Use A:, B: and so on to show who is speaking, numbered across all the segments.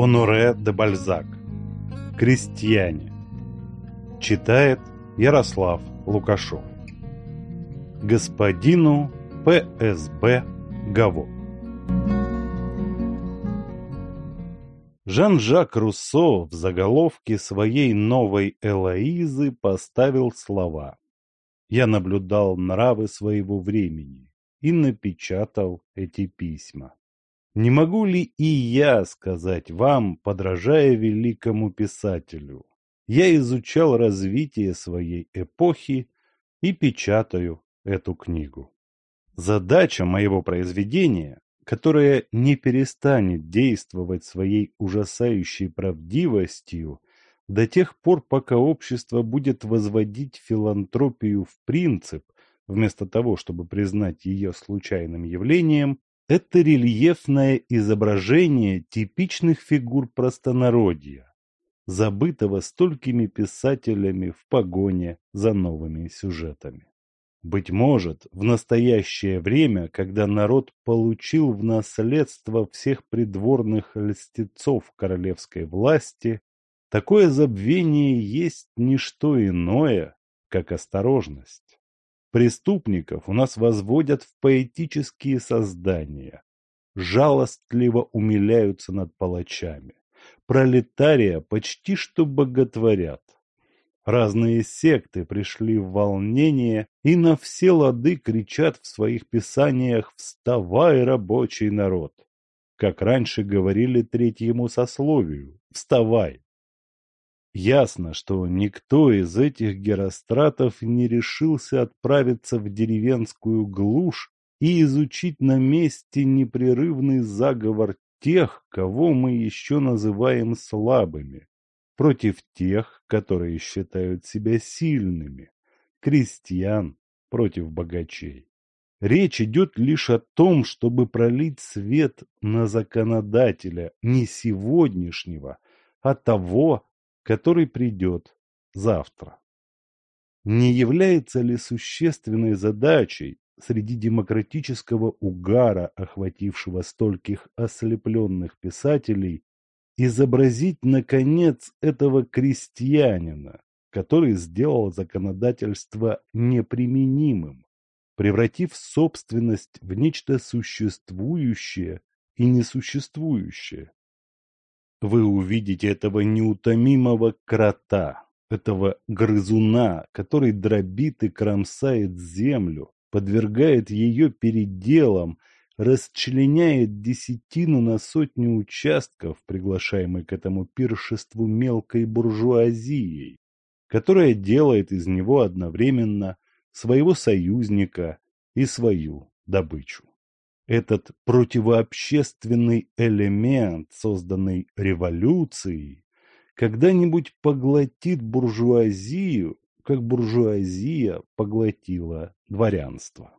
A: Оноре де Бальзак. Крестьяне. Читает Ярослав Лукашов. Господину П.С.Б. Гаво. Жан-Жак Руссо в заголовке своей новой Элоизы поставил слова «Я наблюдал нравы своего времени и напечатал эти письма». Не могу ли и я сказать вам, подражая великому писателю? Я изучал развитие своей эпохи и печатаю эту книгу. Задача моего произведения, которое не перестанет действовать своей ужасающей правдивостью до тех пор, пока общество будет возводить филантропию в принцип, вместо того, чтобы признать ее случайным явлением, это рельефное изображение типичных фигур простонародья, забытого столькими писателями в погоне за новыми сюжетами. Быть может, в настоящее время, когда народ получил в наследство всех придворных льстецов королевской власти, такое забвение есть не что иное, как осторожность. Преступников у нас возводят в поэтические создания, жалостливо умиляются над палачами, пролетария почти что боготворят. Разные секты пришли в волнение и на все лады кричат в своих писаниях «Вставай, рабочий народ!» Как раньше говорили третьему сословию «Вставай!» Ясно, что никто из этих геростратов не решился отправиться в деревенскую глушь и изучить на месте непрерывный заговор тех, кого мы еще называем слабыми, против тех, которые считают себя сильными, крестьян против богачей. Речь идет лишь о том, чтобы пролить свет на законодателя не сегодняшнего, а того, который придет завтра. Не является ли существенной задачей среди демократического угара, охватившего стольких ослепленных писателей, изобразить, наконец, этого крестьянина, который сделал законодательство неприменимым, превратив собственность в нечто существующее и несуществующее. Вы увидите этого неутомимого крота, этого грызуна, который дробит и кромсает землю, подвергает ее переделам, расчленяет десятину на сотню участков, приглашаемой к этому пиршеству мелкой буржуазией, которая делает из него одновременно своего союзника и свою добычу этот противообщественный элемент, созданный революцией, когда-нибудь поглотит буржуазию, как буржуазия поглотила дворянство.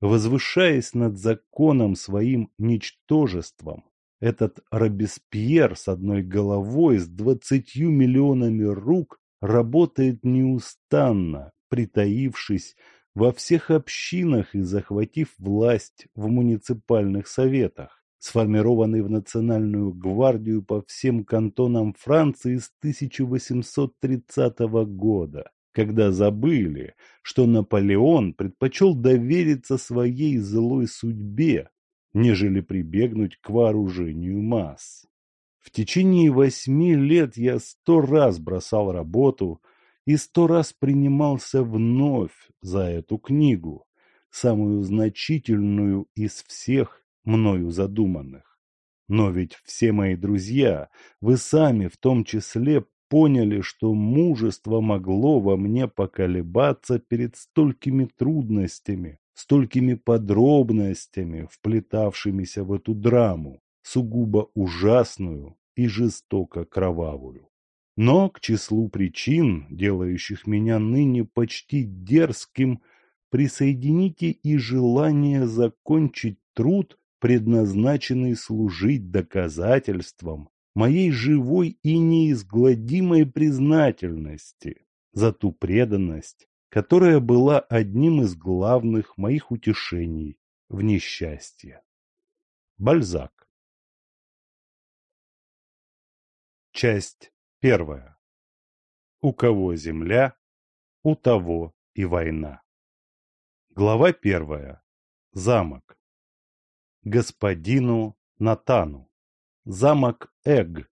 A: Возвышаясь над законом своим ничтожеством, этот Робеспьер с одной головой, с двадцатью миллионами рук работает неустанно, притаившись во всех общинах и захватив власть в муниципальных советах, сформированный в Национальную гвардию по всем кантонам Франции с 1830 года, когда забыли, что Наполеон предпочел довериться своей злой судьбе, нежели прибегнуть к вооружению масс. В течение восьми лет я сто раз бросал работу – и сто раз принимался вновь за эту книгу, самую значительную из всех мною задуманных. Но ведь все мои друзья, вы сами в том числе поняли, что мужество могло во мне поколебаться перед столькими трудностями, столькими подробностями, вплетавшимися в эту драму, сугубо ужасную и жестоко кровавую. Но к числу причин, делающих меня ныне почти дерзким, присоедините и желание закончить труд, предназначенный служить доказательством моей живой и неизгладимой признательности за ту преданность, которая была одним из главных моих утешений в несчастье. Бальзак Часть первая. У кого земля, у того и война. Глава первая. Замок. Господину Натану. Замок Эг.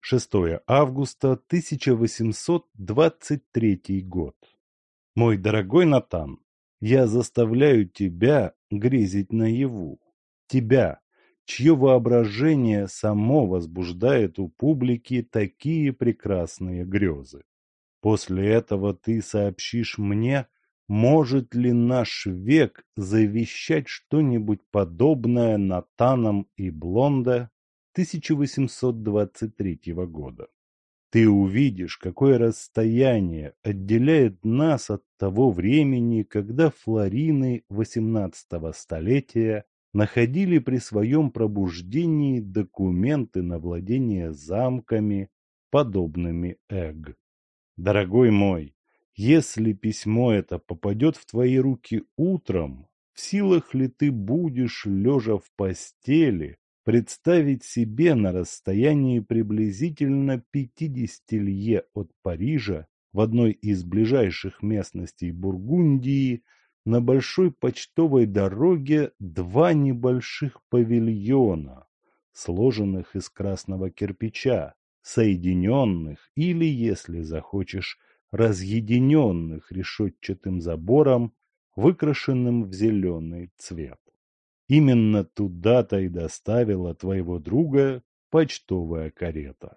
A: 6 августа 1823 год. Мой дорогой Натан, я заставляю тебя грезить наяву. Тебя, чье воображение само возбуждает у публики такие прекрасные грезы. После этого ты сообщишь мне, может ли наш век завещать что-нибудь подобное Натанам и Блонда 1823 года. Ты увидишь, какое расстояние отделяет нас от того времени, когда флорины XVIII столетия находили при своем пробуждении документы на владение замками, подобными Эг. Дорогой мой, если письмо это попадет в твои руки утром, в силах ли ты будешь, лежа в постели, представить себе на расстоянии приблизительно 50 лье от Парижа в одной из ближайших местностей Бургундии на большой почтовой дороге два небольших павильона, сложенных из красного кирпича, соединенных или, если захочешь, разъединенных решетчатым забором, выкрашенным в зеленый цвет. Именно туда-то и доставила твоего друга почтовая карета.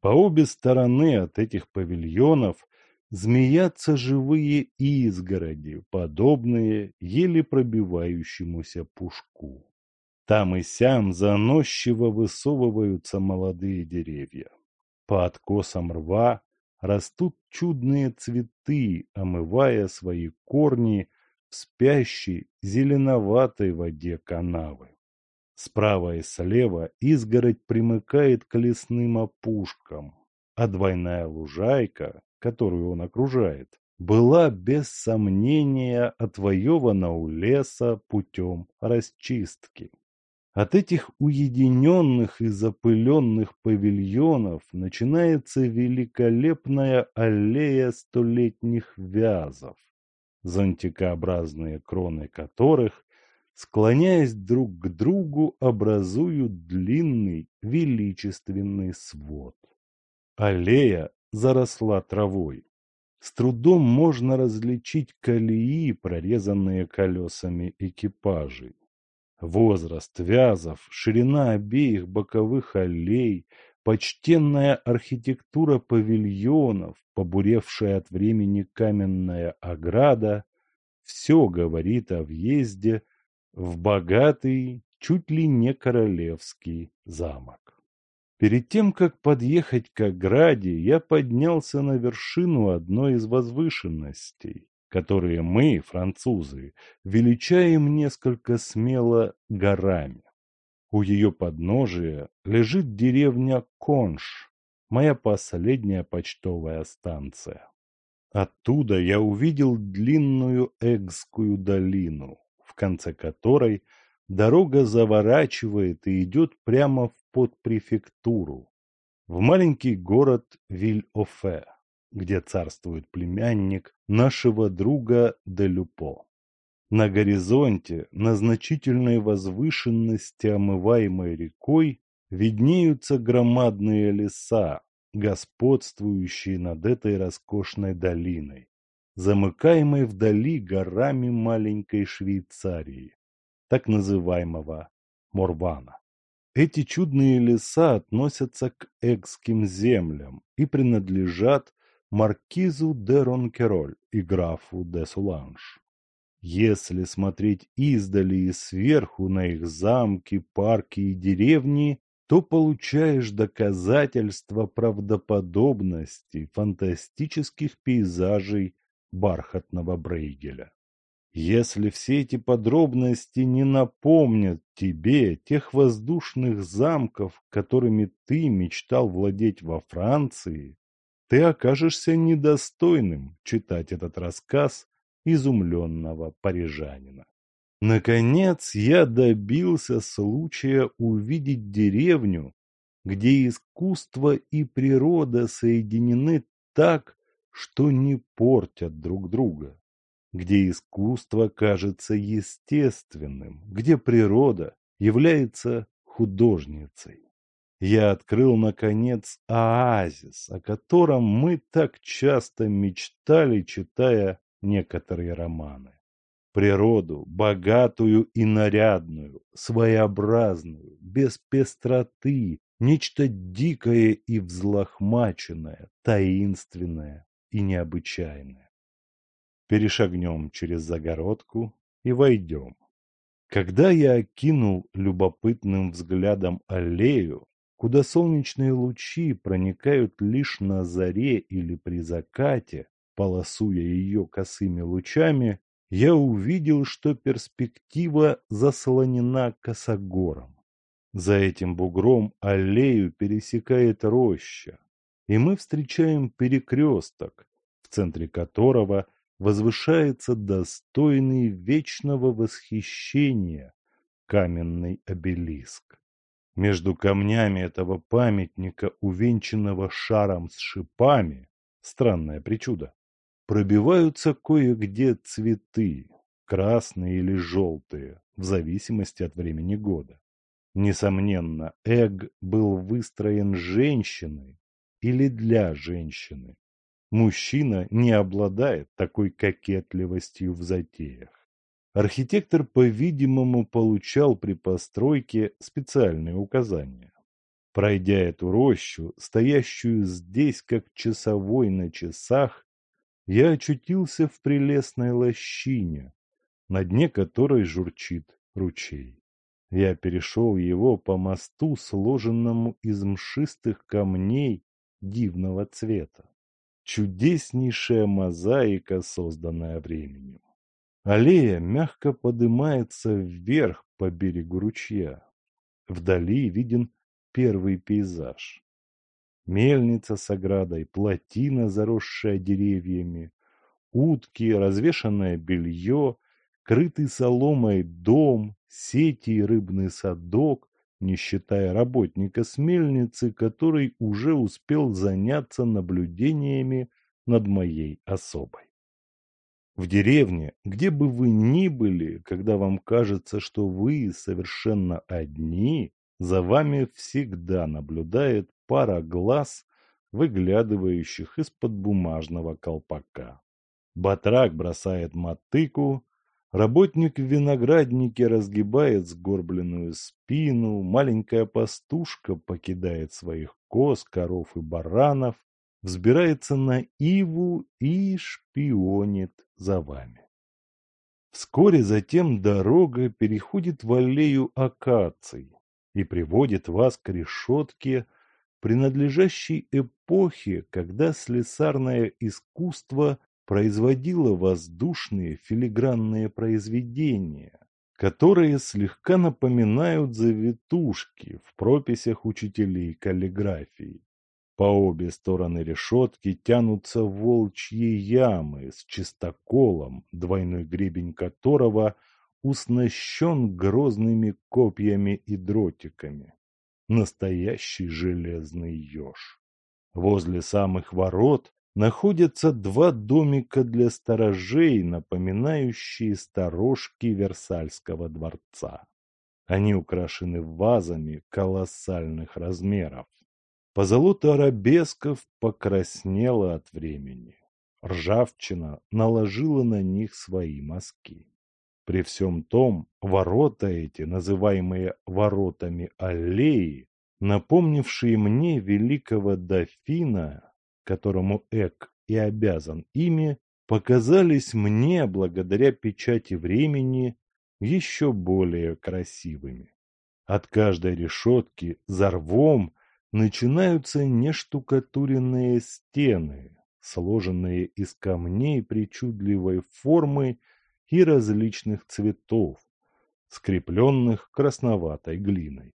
A: По обе стороны от этих павильонов змеятся живые изгороди, подобные еле пробивающемуся пушку. Там и сям заносчиво высовываются молодые деревья. По откосам рва растут чудные цветы, омывая свои корни в спящей зеленоватой воде канавы. Справа и слева изгородь примыкает к лесным опушкам, а двойная лужайка, которую он окружает, была без сомнения отвоевана у леса путем расчистки. От этих уединенных и запыленных павильонов начинается великолепная аллея столетних вязов, зонтикообразные кроны которых, склоняясь друг к другу, образуют длинный величественный свод. Аллея заросла травой. С трудом можно различить колеи, прорезанные колесами экипажей. Возраст вязов, ширина обеих боковых аллей, Почтенная архитектура павильонов, побуревшая от времени каменная ограда – все говорит о въезде в богатый, чуть ли не королевский замок. Перед тем, как подъехать к ограде, я поднялся на вершину одной из возвышенностей, которые мы, французы, величаем несколько смело горами. У ее подножия лежит деревня Конш, моя последняя почтовая станция. Оттуда я увидел длинную Эгскую долину, в конце которой дорога заворачивает и идет прямо в подпрефектуру, в маленький город Виль-Офе, где царствует племянник нашего друга Делюпо. На горизонте, на значительной возвышенности, омываемой рекой, виднеются громадные леса, господствующие над этой роскошной долиной, замыкаемой вдали горами маленькой Швейцарии, так называемого Морвана. Эти чудные леса относятся к экским землям и принадлежат маркизу де Ронкероль и графу де Суланж. Если смотреть издали и сверху на их замки, парки и деревни, то получаешь доказательства правдоподобности фантастических пейзажей бархатного Брейгеля. Если все эти подробности не напомнят тебе тех воздушных замков, которыми ты мечтал владеть во Франции, ты окажешься недостойным читать этот рассказ изумленного парижанина. Наконец я добился случая увидеть деревню, где искусство и природа соединены так, что не портят друг друга, где искусство кажется естественным, где природа является художницей. Я открыл, наконец, оазис, о котором мы так часто мечтали, читая некоторые романы. Природу, богатую и нарядную, своеобразную, без пестроты, нечто дикое и взлохмаченное, таинственное и необычайное. Перешагнем через загородку и войдем. Когда я окинул любопытным взглядом аллею, куда солнечные лучи проникают лишь на заре или при закате, полосуя ее косыми лучами, я увидел, что перспектива заслонена косогором. За этим бугром аллею пересекает роща, и мы встречаем перекресток, в центре которого возвышается достойный вечного восхищения каменный обелиск. Между камнями этого памятника, увенчанного шаром с шипами, странное причудо, пробиваются кое-где цветы, красные или желтые, в зависимости от времени года. Несомненно, Эг был выстроен женщиной или для женщины. Мужчина не обладает такой кокетливостью в затеях. Архитектор, по-видимому, получал при постройке специальные указания. Пройдя эту рощу, стоящую здесь как часовой на часах, я очутился в прелестной лощине, на дне которой журчит ручей. Я перешел его по мосту, сложенному из мшистых камней дивного цвета. Чудеснейшая мозаика, созданная временем. Аллея мягко поднимается вверх по берегу ручья. Вдали виден первый пейзаж. Мельница с оградой, плотина, заросшая деревьями, утки, развешанное белье, крытый соломой дом, сети и рыбный садок, не считая работника с мельницы, который уже успел заняться наблюдениями над моей особой. В деревне, где бы вы ни были, когда вам кажется, что вы совершенно одни, за вами всегда наблюдает пара глаз, выглядывающих из-под бумажного колпака. Батрак бросает мотыку, работник в винограднике разгибает сгорбленную спину, маленькая пастушка покидает своих коз, коров и баранов, взбирается на иву и шпионит за вами. Вскоре затем дорога переходит в аллею акаций и приводит вас к решетке, принадлежащей эпохе, когда слесарное искусство производило воздушные филигранные произведения, которые слегка напоминают завитушки в прописях учителей каллиграфии. По обе стороны решетки тянутся волчьи ямы с чистоколом, двойной гребень которого уснащен грозными копьями и дротиками. Настоящий железный еж. Возле самых ворот находятся два домика для сторожей, напоминающие сторожки Версальского дворца. Они украшены вазами колоссальных размеров. Позолота арабесков покраснела от времени. Ржавчина наложила на них свои мазки. При всем том, ворота эти, называемые воротами аллеи, напомнившие мне великого дофина, которому Эк и обязан ими, показались мне, благодаря печати времени, еще более красивыми. От каждой решетки за рвом начинаются нештукатуренные стены, сложенные из камней причудливой формы и различных цветов, скрепленных красноватой глиной.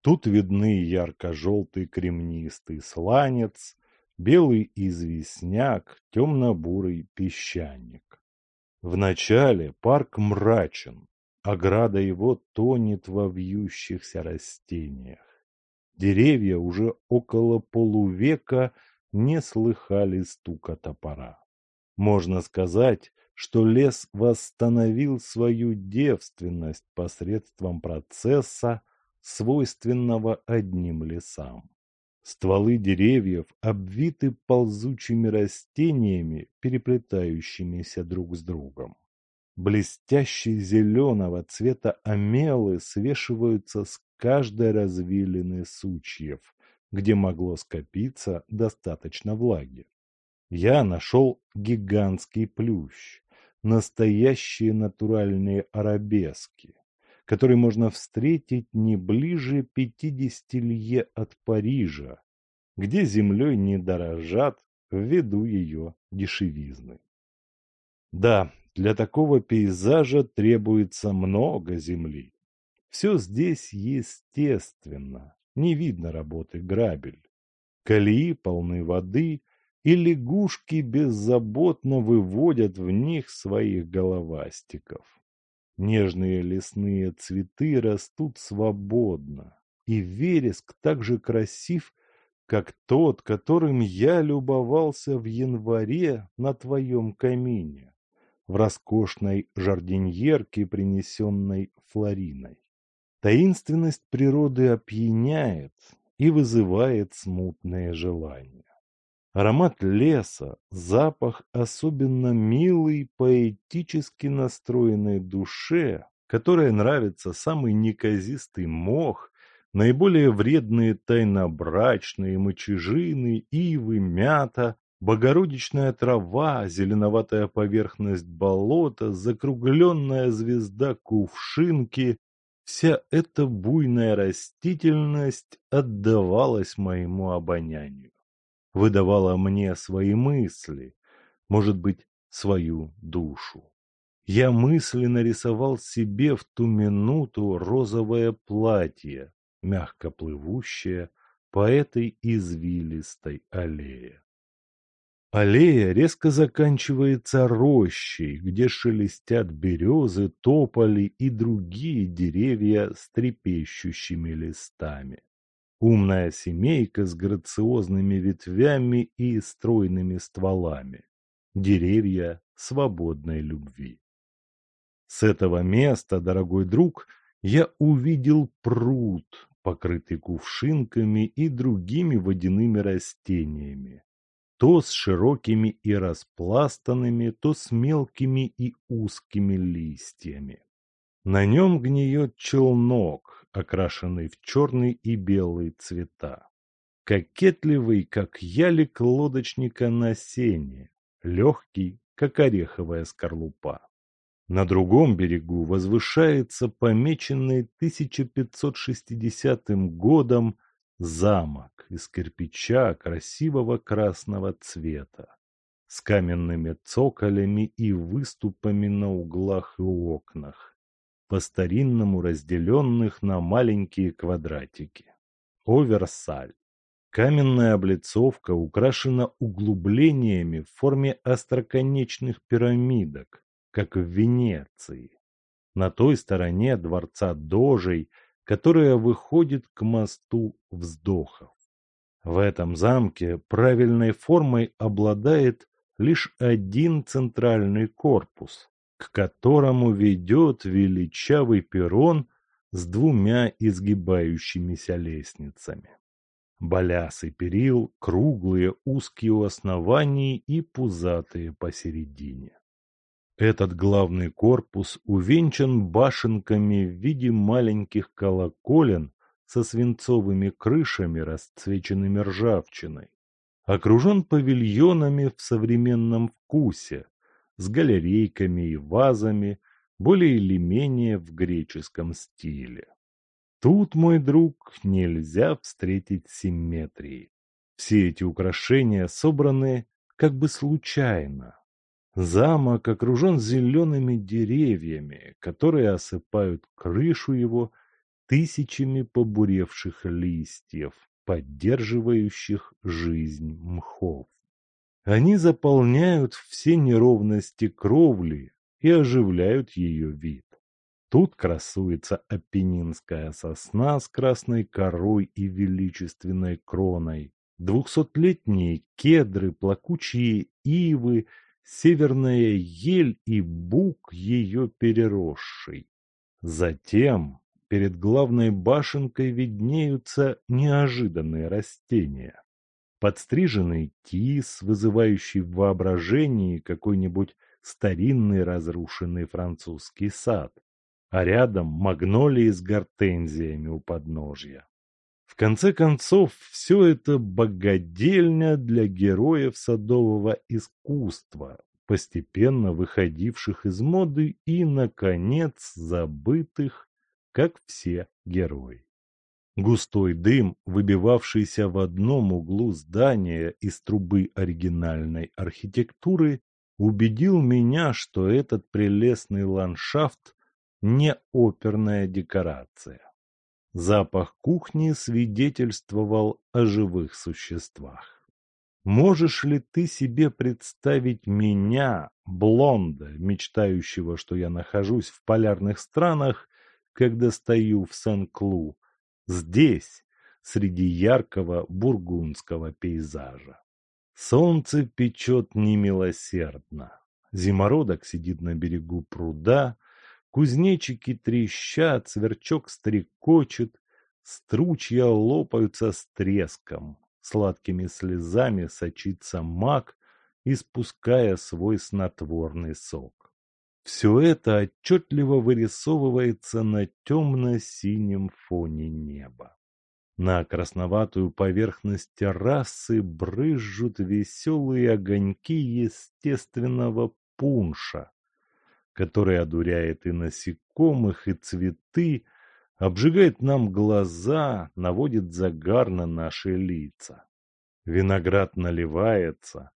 A: Тут видны ярко-желтый кремнистый сланец, белый известняк, темно-бурый песчаник. Вначале парк мрачен, ограда его тонет во вьющихся растениях. Деревья уже около полувека не слыхали стука топора. Можно сказать, что лес восстановил свою девственность посредством процесса, свойственного одним лесам. Стволы деревьев обвиты ползучими растениями, переплетающимися друг с другом. Блестящие зеленого цвета амелы свешиваются с каждой развилины сучьев, где могло скопиться достаточно влаги. Я нашел гигантский плющ, настоящие натуральные арабески, которые можно встретить не ближе пятидесяти лье от Парижа, где землей не дорожат ввиду ее дешевизны. Да, для такого пейзажа требуется много земли. Все здесь естественно, не видно работы грабель. Колеи полны воды, и лягушки беззаботно выводят в них своих головастиков. Нежные лесные цветы растут свободно, и вереск так же красив, как тот, которым я любовался в январе на твоем камине, в роскошной жардиньерке, принесенной Флориной. Таинственность природы опьяняет и вызывает смутное желание. Аромат леса, запах особенно милый поэтически настроенной душе, которой нравится самый неказистый мох, наиболее вредные тайнобрачные мочежины, ивы, мята, богородичная трава, зеленоватая поверхность болота, закругленная звезда кувшинки, вся эта буйная растительность отдавалась моему обонянию выдавала мне свои мысли, может быть, свою душу. Я мысленно рисовал себе в ту минуту розовое платье, мягко плывущее по этой извилистой аллее. Аллея резко заканчивается рощей, где шелестят березы, тополи и другие деревья с трепещущими листами. Умная семейка с грациозными ветвями и стройными стволами. Деревья свободной любви. С этого места, дорогой друг, я увидел пруд, покрытый кувшинками и другими водяными растениями, то с широкими и распластанными, то с мелкими и узкими листьями. На нем гниет челнок, окрашенный в черный и белый цвета. Кокетливый, как ялик лодочника на сене, легкий, как ореховая скорлупа. На другом берегу возвышается помеченный 1560 годом замок из кирпича красивого красного цвета, с каменными цоколями и выступами на углах и окнах, по-старинному разделенных на маленькие квадратики. Оверсаль. Каменная облицовка украшена углублениями в форме остроконечных пирамидок, как в Венеции. На той стороне дворца Дожей, которая выходит к мосту вздохов. В этом замке правильной формой обладает лишь один центральный корпус, к которому ведет величавый перрон с двумя изгибающимися лестницами. Балясы перил круглые, узкие у оснований и пузатые посередине. Этот главный корпус увенчан башенками в виде маленьких колоколен со свинцовыми крышами, расцвеченными ржавчиной. Окружен павильонами в современном вкусе, с галерейками и вазами, более или менее в греческом стиле. Тут, мой друг, нельзя встретить симметрии. Все эти украшения собраны как бы случайно. Замок окружен зелеными деревьями, которые осыпают крышу его тысячами побуревших листьев, поддерживающих жизнь мхов. Они заполняют все неровности кровли и оживляют ее вид. Тут красуется апеннинская сосна с красной корой и величественной кроной, двухсотлетние кедры, плакучие ивы, северная ель и бук ее переросший. Затем перед главной башенкой виднеются неожиданные растения. Подстриженный тис, вызывающий в воображении какой-нибудь старинный разрушенный французский сад, а рядом магнолии с гортензиями у подножья. В конце концов, все это богадельня для героев садового искусства, постепенно выходивших из моды и, наконец, забытых, как все герои. Густой дым, выбивавшийся в одном углу здания из трубы оригинальной архитектуры, убедил меня, что этот прелестный ландшафт не оперная декорация. Запах кухни свидетельствовал о живых существах. Можешь ли ты себе представить меня, блонда, мечтающего, что я нахожусь в полярных странах, когда стою в Сен-Клу, здесь, среди яркого бургундского пейзажа? Солнце печет немилосердно. Зимородок сидит на берегу пруда, Кузнечики трещат, сверчок стрекочет, стручья лопаются с треском, сладкими слезами сочится мак, испуская свой снотворный сок. Все это отчетливо вырисовывается на темно-синем фоне неба. На красноватую поверхность террасы брызжут веселые огоньки естественного пунша, который одуряет и насекомых, и цветы, обжигает нам глаза, наводит загар на наши лица. Виноград наливается,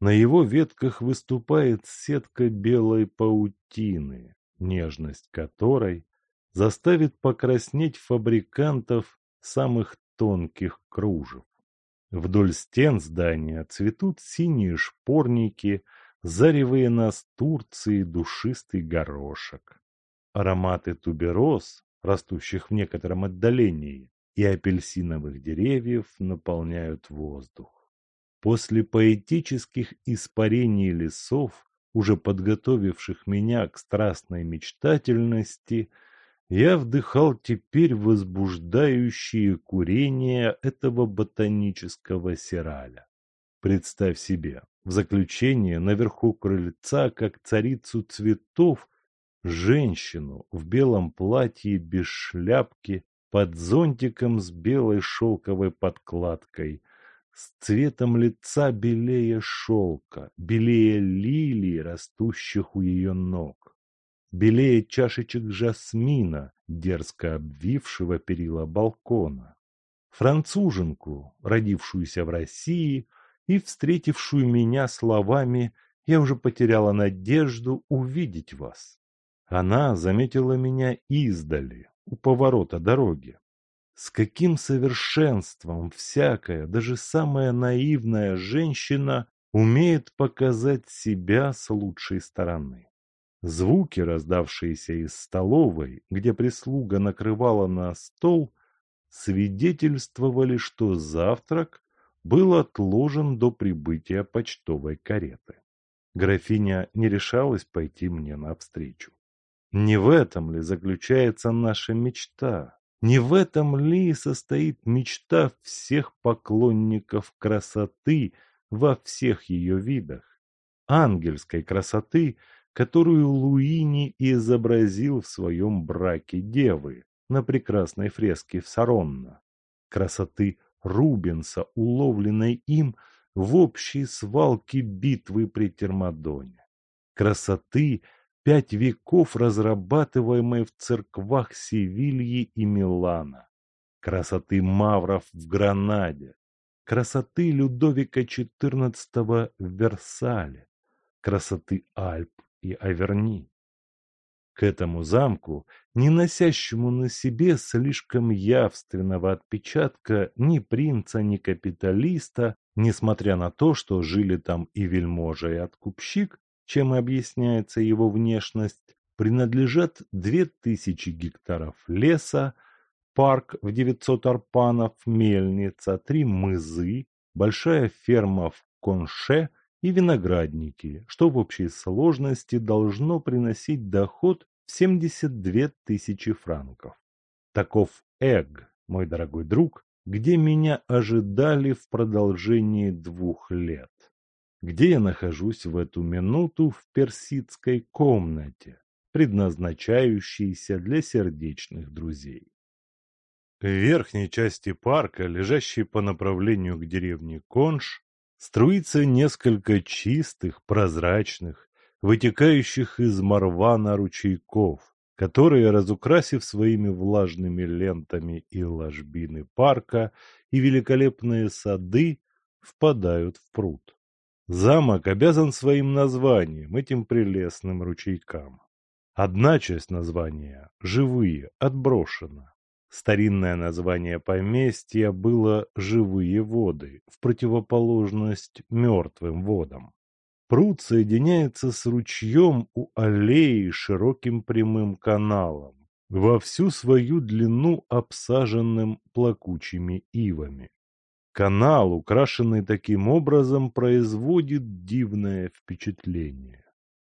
A: на его ветках выступает сетка белой паутины, нежность которой заставит покраснеть фабрикантов самых тонких кружев. Вдоль стен здания цветут синие шпорники, заревые настурции душистый горошек. Ароматы тубероз, растущих в некотором отдалении, и апельсиновых деревьев наполняют воздух. После поэтических испарений лесов, уже подготовивших меня к страстной мечтательности, я вдыхал теперь возбуждающие курения этого ботанического сираля. Представь себе, в заключение наверху крыльца, как царицу цветов, женщину в белом платье без шляпки, под зонтиком с белой шелковой подкладкой, с цветом лица белее шелка, белее лилий, растущих у ее ног, белее чашечек жасмина, дерзко обвившего перила балкона. Француженку, родившуюся в России, и встретившую меня словами «Я уже потеряла надежду увидеть вас». Она заметила меня издали, у поворота дороги. С каким совершенством всякая, даже самая наивная женщина умеет показать себя с лучшей стороны. Звуки, раздавшиеся из столовой, где прислуга накрывала на стол, свидетельствовали, что завтрак был отложен до прибытия почтовой кареты. Графиня не решалась пойти мне навстречу. Не в этом ли заключается наша мечта? Не в этом ли состоит мечта всех поклонников красоты во всех ее видах? Ангельской красоты, которую Луини изобразил в своем браке девы на прекрасной фреске в Саронно. Красоты Рубенса, уловленной им в общей свалке битвы при Термадоне. Красоты пять веков разрабатываемой в церквах Севильи и Милана. Красоты мавров в Гранаде. Красоты Людовика XIV в Версале. Красоты Альп и Аверни. К этому замку, не носящему на себе слишком явственного отпечатка ни принца, ни капиталиста, несмотря на то, что жили там и вельможа, и откупщик, чем объясняется его внешность, принадлежат 2000 гектаров леса, парк в 900 арпанов, мельница, три мызы, большая ферма в Конше и виноградники, что в общей сложности должно приносить доход в 72 тысячи франков. Таков Эг, мой дорогой друг, где меня ожидали в продолжении двух лет. Где я нахожусь в эту минуту в персидской комнате, предназначающейся для сердечных друзей. В верхней части парка, лежащей по направлению к деревне Конш, струится несколько чистых, прозрачных, вытекающих из Марвана ручейков, которые, разукрасив своими влажными лентами и ложбины парка и великолепные сады, впадают в пруд. Замок обязан своим названием этим прелестным ручейкам. Одна часть названия «Живые» отброшена. Старинное название поместья было «Живые воды», в противоположность мертвым водам. Пруд соединяется с ручьем у аллеи широким прямым каналом, во всю свою длину обсаженным плакучими ивами. Канал, украшенный таким образом, производит дивное впечатление.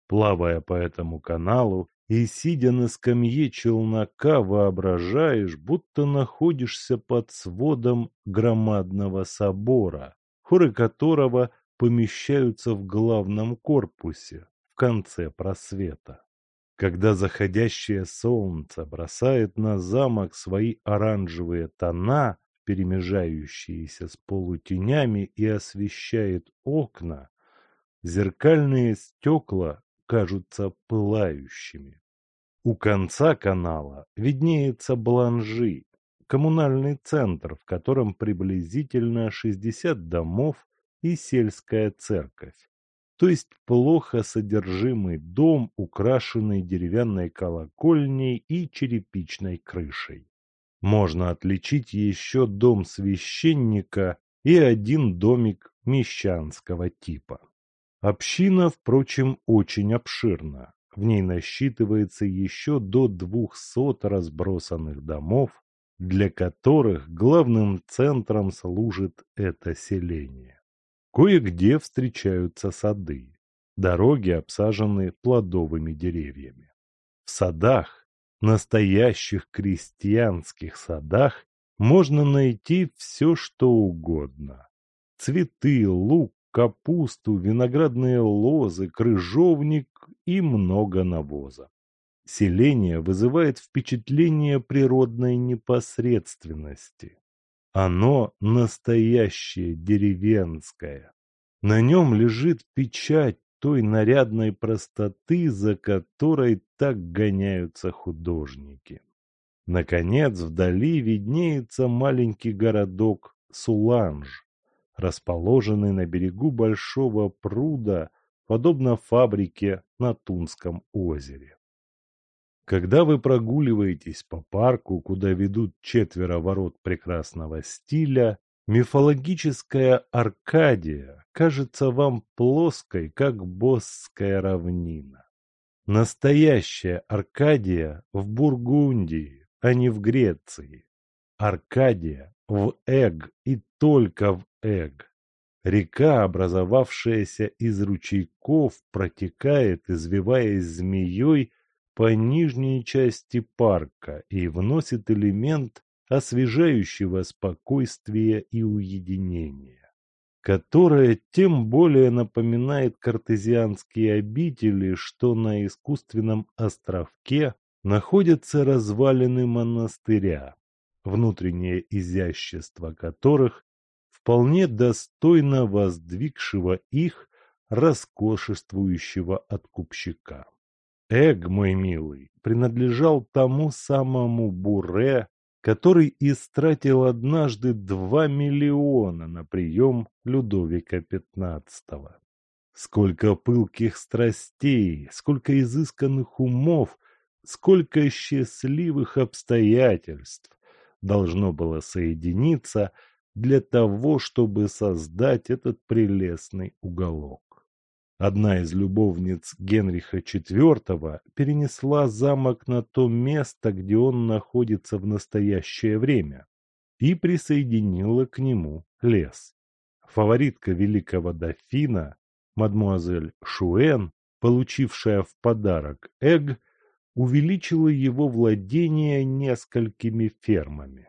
A: Плавая по этому каналу, и, сидя на скамье челнока, воображаешь, будто находишься под сводом громадного собора, хоры которого помещаются в главном корпусе, в конце просвета. Когда заходящее солнце бросает на замок свои оранжевые тона, перемежающиеся с полутенями и освещает окна, зеркальные стекла кажутся пылающими. У конца канала виднеется Бланжи, коммунальный центр, в котором приблизительно 60 домов и сельская церковь, то есть плохо содержимый дом, украшенный деревянной колокольней и черепичной крышей. Можно отличить еще дом священника и один домик мещанского типа. Община, впрочем, очень обширна. В ней насчитывается еще до двухсот разбросанных домов, для которых главным центром служит это селение. Кое-где встречаются сады. Дороги обсажены плодовыми деревьями. В садах, настоящих крестьянских садах, можно найти все, что угодно. Цветы, лук, капусту, виноградные лозы, крыжовник и много навоза. Селение вызывает впечатление природной непосредственности. Оно настоящее деревенское. На нем лежит печать той нарядной простоты, за которой так гоняются художники. Наконец, вдали виднеется маленький городок Суланж, расположенный на берегу большого пруда, подобно фабрике на Тунском озере. Когда вы прогуливаетесь по парку, куда ведут четверо ворот прекрасного стиля, мифологическая Аркадия кажется вам плоской, как Босская равнина. Настоящая Аркадия в Бургундии, а не в Греции. Аркадия в Эг и только в Эг. Река, образовавшаяся из ручейков, протекает, извиваясь змеей, по нижней части парка и вносит элемент освежающего спокойствия и уединения, которое тем более напоминает картезианские обители, что на искусственном островке находятся развалины монастыря, внутреннее изящество которых вполне достойно воздвигшего их роскошествующего откупщика. Эг, мой милый, принадлежал тому самому Буре, который истратил однажды два миллиона на прием Людовика XV. Сколько пылких страстей, сколько изысканных умов, сколько счастливых обстоятельств должно было соединиться для того, чтобы создать этот прелестный уголок. Одна из любовниц Генриха IV перенесла замок на то место, где он находится в настоящее время, и присоединила к нему лес. Фаворитка великого дофина, мадмуазель Шуэн, получившая в подарок Эг, увеличила его владение несколькими фермами.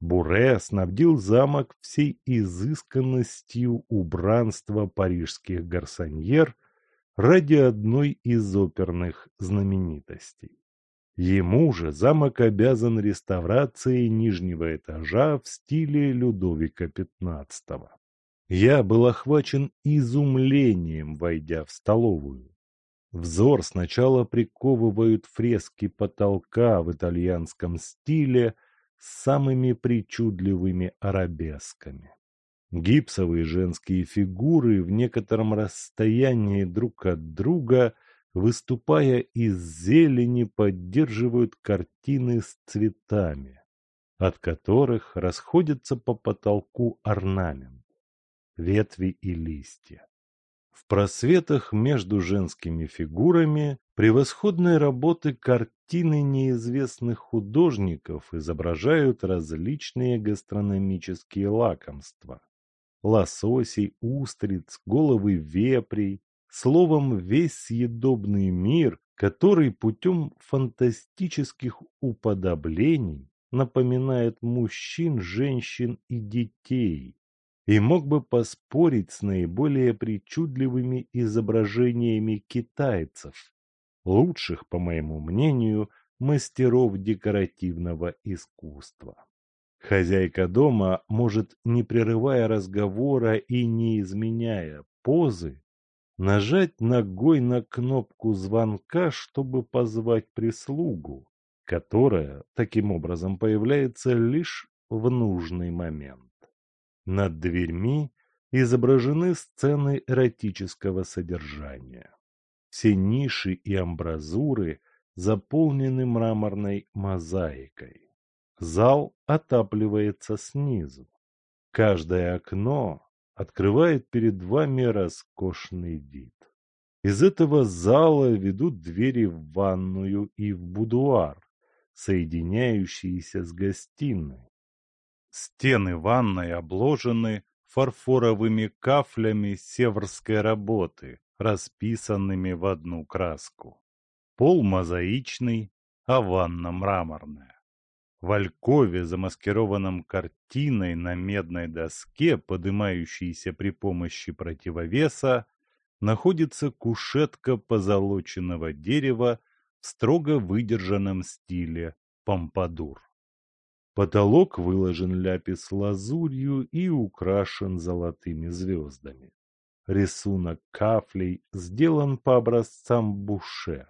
A: Буре снабдил замок всей изысканностью убранства парижских гарсоньер ради одной из оперных знаменитостей. Ему же замок обязан реставрацией нижнего этажа в стиле Людовика XV. Я был охвачен изумлением, войдя в столовую. Взор сначала приковывают фрески потолка в итальянском стиле – с самыми причудливыми арабесками. Гипсовые женские фигуры в некотором расстоянии друг от друга, выступая из зелени, поддерживают картины с цветами, от которых расходятся по потолку орнамент, ветви и листья. В просветах между женскими фигурами превосходные работы картины неизвестных художников изображают различные гастрономические лакомства. Лососей, устриц, головы вепрей, словом, весь съедобный мир, который путем фантастических уподоблений напоминает мужчин, женщин и детей, и мог бы поспорить с наиболее причудливыми изображениями китайцев, лучших, по моему мнению, мастеров декоративного искусства. Хозяйка дома может, не прерывая разговора и не изменяя позы, нажать ногой на кнопку звонка, чтобы позвать прислугу, которая таким образом появляется лишь в нужный момент. Над дверьми изображены сцены эротического содержания. Все ниши и амбразуры заполнены мраморной мозаикой. Зал отапливается снизу. Каждое окно открывает перед вами роскошный вид. Из этого зала ведут двери в ванную и в будуар, соединяющиеся с гостиной. Стены ванной обложены фарфоровыми кафлями северской работы, расписанными в одну краску. Пол мозаичный, а ванна мраморная. В алькове, замаскированном картиной на медной доске, поднимающейся при помощи противовеса, находится кушетка позолоченного дерева в строго выдержанном стиле помпадур. Потолок выложен ляпис-лазурью и украшен золотыми звездами. Рисунок кафлей сделан по образцам Буше.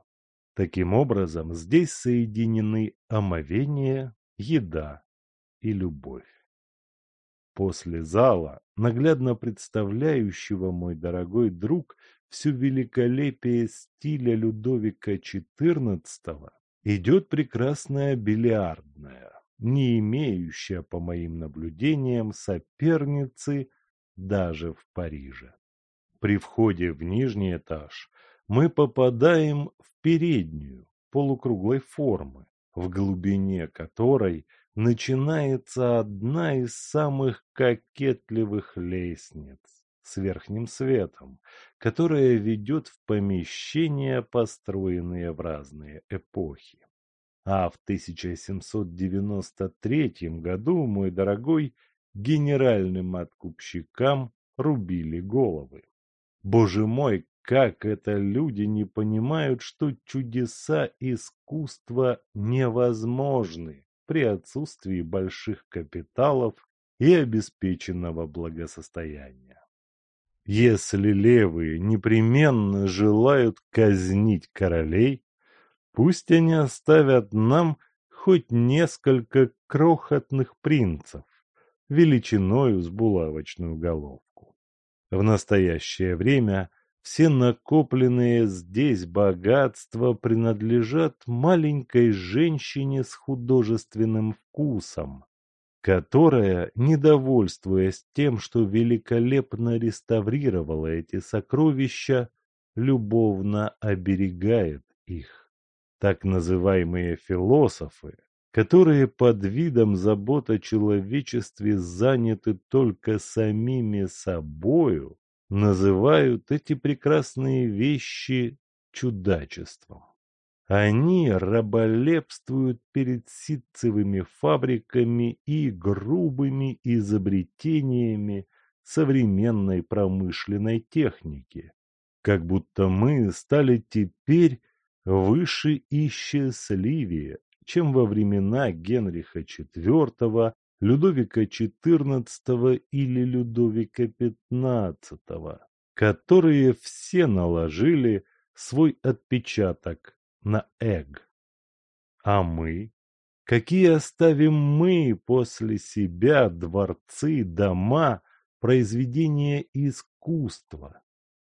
A: Таким образом, здесь соединены омовение, еда и любовь. После зала, наглядно представляющего мой дорогой друг всю великолепие стиля Людовика XIV, идет прекрасная бильярдная, не имеющая, по моим наблюдениям, соперницы даже в Париже. При входе в нижний этаж мы попадаем в переднюю полукруглой формы, в глубине которой начинается одна из самых кокетливых лестниц с верхним светом, которая ведет в помещения, построенные в разные эпохи. А в 1793 году, мой дорогой, генеральным откупщикам рубили головы. Боже мой, как это люди не понимают, что чудеса искусства невозможны при отсутствии больших капиталов и обеспеченного благосостояния. Если левые непременно желают казнить королей, Пусть они оставят нам хоть несколько крохотных принцев, величиною с булавочную головку. В настоящее время все накопленные здесь богатства принадлежат маленькой женщине с художественным вкусом, которая, недовольствуясь тем, что великолепно реставрировала эти сокровища, любовно оберегает их. Так называемые философы, которые под видом забот о человечестве заняты только самими собою, называют эти прекрасные вещи чудачеством. Они раболепствуют перед ситцевыми фабриками и грубыми изобретениями современной промышленной техники, как будто мы стали теперь выше и счастливее, чем во времена Генриха IV, Людовика XIV или Людовика XV, которые все наложили свой отпечаток на эг. А мы? Какие оставим мы после себя дворцы, дома, произведения искусства?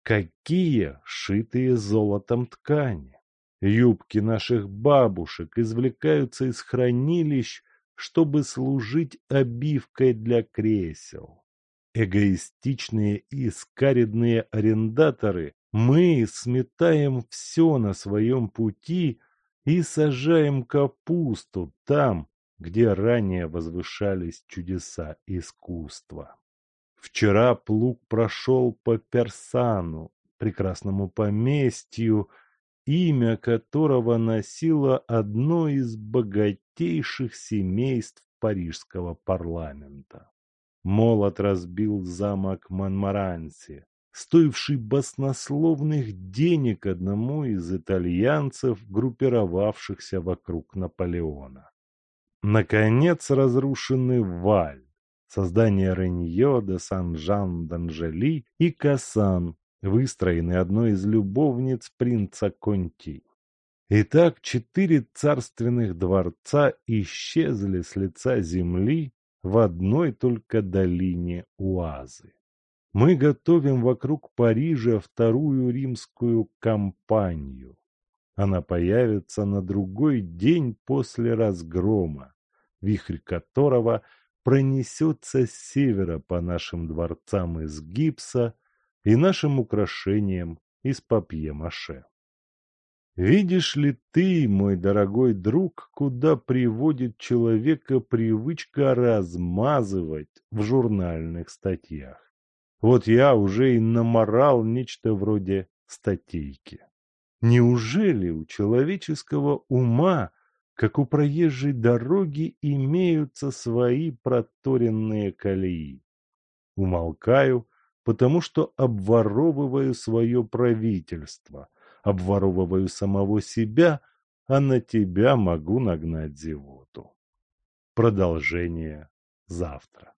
A: Какие шитые золотом ткани? Юбки наших бабушек извлекаются из хранилищ, чтобы служить обивкой для кресел. Эгоистичные и скаридные арендаторы мы сметаем все на своем пути и сажаем капусту там, где ранее возвышались чудеса искусства. Вчера плуг прошел по Персану, прекрасному поместью, имя которого носило одно из богатейших семейств парижского парламента. Молот разбил замок Монмаранси, стоивший баснословных денег одному из итальянцев, группировавшихся вокруг Наполеона. Наконец разрушены Валь, создание Реньо де Сан-Жан-Данжели и Касан, выстроенный одной из любовниц принца Конти. Итак, четыре царственных дворца исчезли с лица земли в одной только долине Уазы. Мы готовим вокруг Парижа вторую римскую кампанию. Она появится на другой день после разгрома, вихрь которого пронесется с севера по нашим дворцам из гипса и нашим украшениям из папье-маше. Видишь ли ты, мой дорогой друг, куда приводит человека привычка размазывать в журнальных статьях? Вот я уже и наморал нечто вроде статейки. Неужели у человеческого ума, как у проезжей дороги, имеются свои проторенные колеи? Умолкаю, потому что обворовываю свое правительство, обворовываю самого себя, а на тебя могу нагнать зевоту. Продолжение завтра.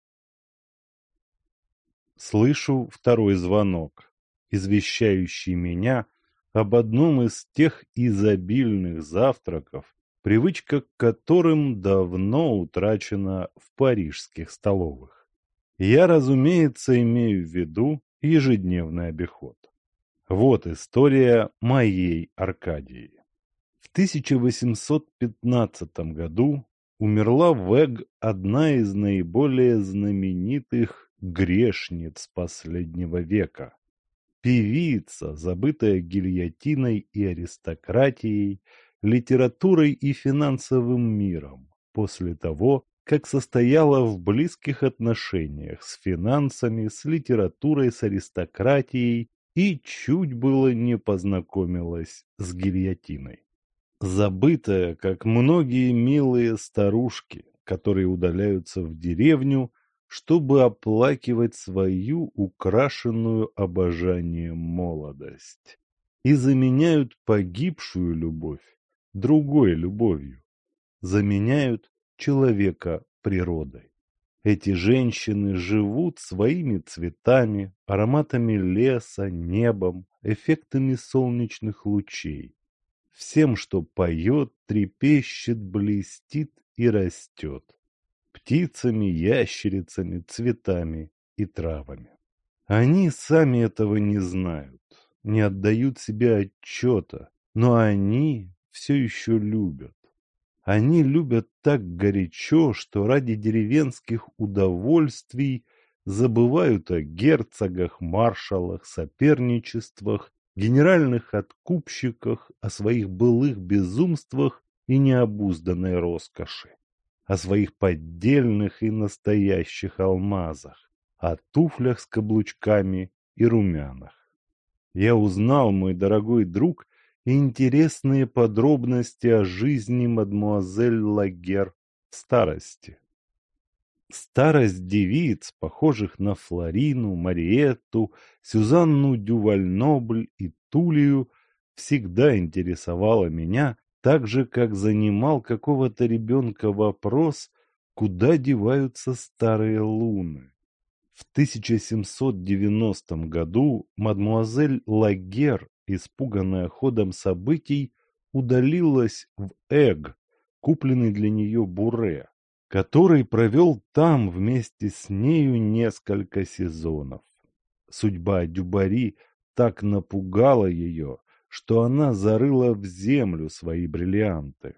A: Слышу второй звонок, извещающий меня об одном из тех изобильных завтраков, привычка к которым давно утрачена в парижских столовых. Я, разумеется, имею в виду ежедневный обиход. Вот история моей Аркадии. В 1815 году умерла в одна из наиболее знаменитых грешниц последнего века. Певица, забытая гильотиной и аристократией, литературой и финансовым миром, после того, как состояла в близких отношениях с финансами, с литературой, с аристократией и чуть было не познакомилась с гильотиной. Забытая, как многие милые старушки, которые удаляются в деревню чтобы оплакивать свою украшенную обожанием молодость, и заменяют погибшую любовь другой любовью, заменяют человека природой. Эти женщины живут своими цветами, ароматами леса, небом, эффектами солнечных лучей, всем, что поет, трепещет, блестит и растет птицами, ящерицами, цветами и травами. Они сами этого не знают, не отдают себе отчета, но они все еще любят. Они любят так горячо, что ради деревенских удовольствий забывают о герцогах, маршалах, соперничествах генеральных откупщиках, о своих былых безумствах и необузданной роскоши, о своих поддельных и настоящих алмазах, о туфлях с каблучками и румянах. Я узнал, мой дорогой друг, интересные подробности о жизни мадмуазель Лагер в старости. Старость девиц, похожих на Флорину, Мариетту, Сюзанну Дювальнобль и Тулию, всегда интересовала меня, так же, как занимал какого-то ребенка вопрос, куда деваются старые луны. В 1790 году мадмуазель Лагер, испуганная ходом событий, удалилась в Эг, купленный для нее буре, который провел там вместе с нею несколько сезонов. Судьба Дюбари так напугала ее, что она зарыла в землю свои бриллианты.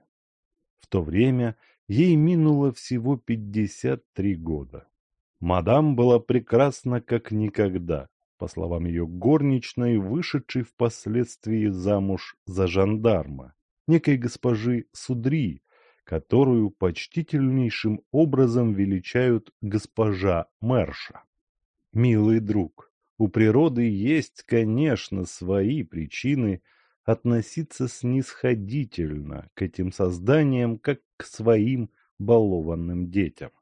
A: В то время ей минуло всего пятьдесят три года. Мадам была прекрасна как никогда, по словам ее горничной, вышедшей впоследствии замуж за жандарма, некой госпожи Судри, которую почтительнейшим образом величают госпожа Мерша. Милый друг, у природы есть, конечно, свои причины относиться снисходительно к этим созданиям, как к своим балованным детям.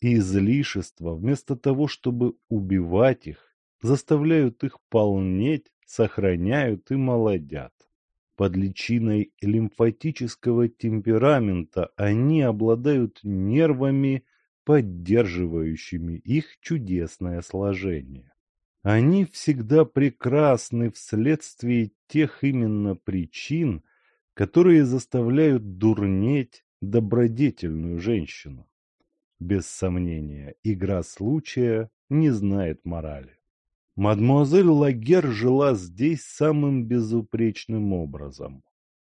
A: И излишества, вместо того, чтобы убивать их, заставляют их полнеть, сохраняют и молодят. Под личиной лимфатического темперамента они обладают нервами, поддерживающими их чудесное сложение. Они всегда прекрасны вследствие тех именно причин, которые заставляют дурнеть добродетельную женщину. Без сомнения, игра случая не знает морали. Мадемуазель Лагер жила здесь самым безупречным образом.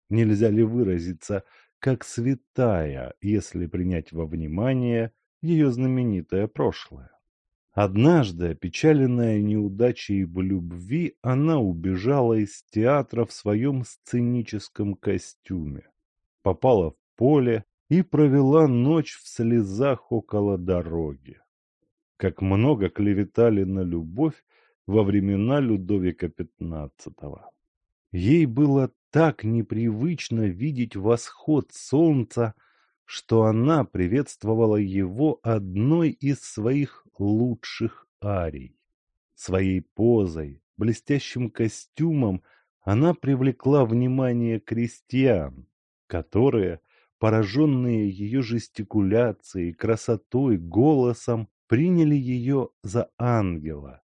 A: Нельзя ли выразиться как святая, если принять во внимание ее знаменитое прошлое? Однажды, опечаленная неудачей в любви, она убежала из театра в своем сценическом костюме, попала в поле и провела ночь в слезах около дороги. Как много клеветали на любовь во времена Людовика XV. Ей было так непривычно видеть восход солнца, что она приветствовала его одной из своих лучших арий. Своей позой, блестящим костюмом она привлекла внимание крестьян, которые, пораженные ее жестикуляцией, красотой, голосом, приняли ее за ангела,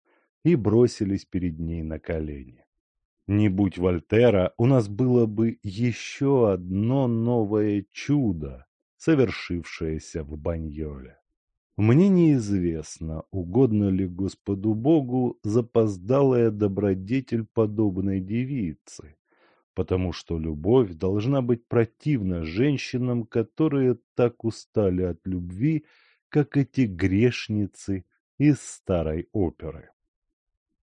A: и бросились перед ней на колени. Не будь Вольтера, у нас было бы еще одно новое чудо, совершившееся в Баньоле. Мне неизвестно, угодно ли Господу Богу запоздалая добродетель подобной девицы, потому что любовь должна быть противна женщинам, которые так устали от любви, как эти грешницы из старой оперы.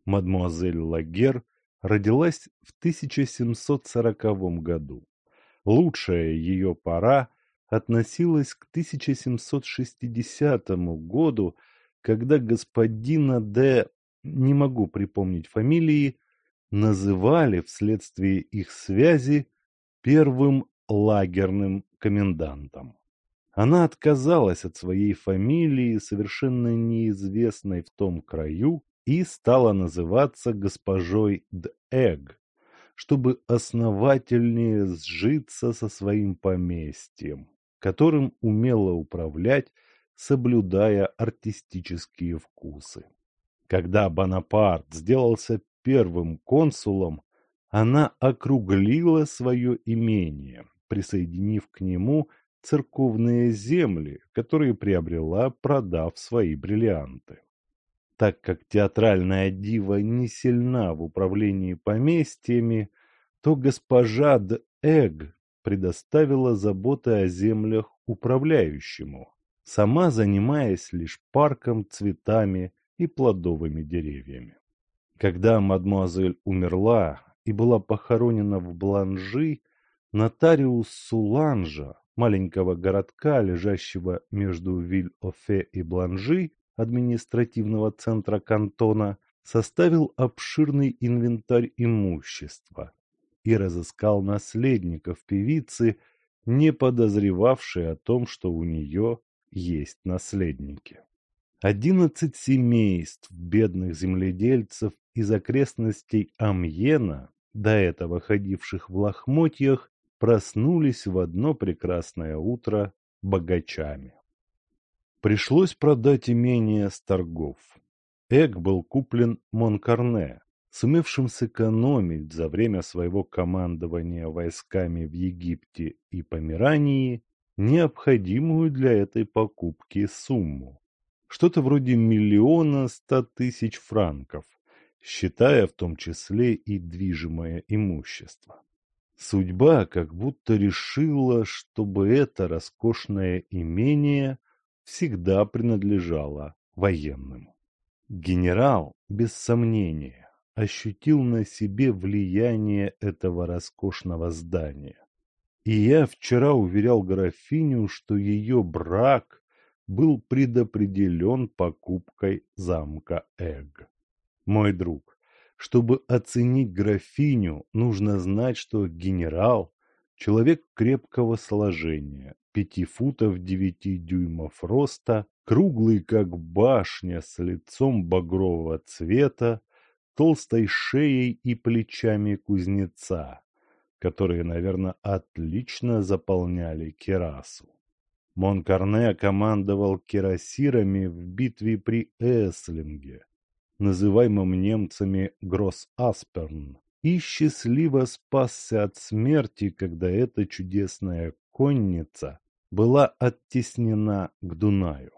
A: Мадмуазель Лагер родилась в 1740 году. Лучшая ее пора относилась к 1760 году, когда господина Д. не могу припомнить фамилии, называли вследствие их связи первым лагерным комендантом. Она отказалась от своей фамилии, совершенно неизвестной в том краю, и стала называться госпожой Д'Эг, чтобы основательнее сжиться со своим поместьем, которым умела управлять, соблюдая артистические вкусы. Когда Бонапарт сделался первым консулом, она округлила свое имение, присоединив к нему церковные земли, которые приобрела, продав свои бриллианты так как театральная дива не сильна в управлении поместьями, то госпожа Д. предоставила заботы о землях управляющему, сама занимаясь лишь парком, цветами и плодовыми деревьями. Когда мадемуазель умерла, и была похоронена в Бланжи, нотариус Суланжа, маленького городка, лежащего между Виль-Офе и Бланжи, административного центра кантона, составил обширный инвентарь имущества и разыскал наследников певицы, не подозревавшие о том, что у нее есть наследники. Одиннадцать семейств бедных земледельцев из окрестностей Амьена, до этого ходивших в лохмотьях, проснулись в одно прекрасное утро богачами. Пришлось продать имение с торгов. Эк был куплен Монкарне, сумевшим сэкономить за время своего командования войсками в Египте и Померании необходимую для этой покупки сумму. Что-то вроде миллиона ста тысяч франков, считая в том числе и движимое имущество. Судьба как будто решила, чтобы это роскошное имение всегда принадлежало военным. Генерал, без сомнения, ощутил на себе влияние этого роскошного здания. И я вчера уверял графиню, что ее брак был предопределен покупкой замка Эг. Мой друг, чтобы оценить графиню, нужно знать, что генерал – человек крепкого сложения, пяти футов девяти дюймов роста, круглый как башня с лицом багрового цвета, толстой шеей и плечами кузнеца, которые, наверное, отлично заполняли керасу. Монкарне командовал кирасирами в битве при Эслинге, называемом немцами Гросс-Асперн, и счастливо спасся от смерти, когда эта чудесная конница была оттеснена к Дунаю.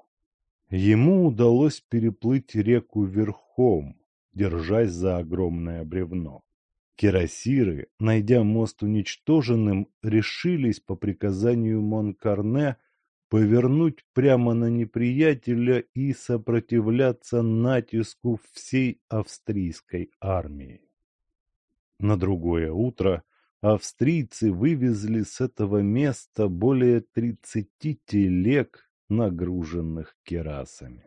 A: Ему удалось переплыть реку верхом, держась за огромное бревно. Кирасиры, найдя мост уничтоженным, решились по приказанию Монкарне повернуть прямо на неприятеля и сопротивляться натиску всей австрийской армии. На другое утро австрийцы вывезли с этого места более тридцати телег, нагруженных керасами.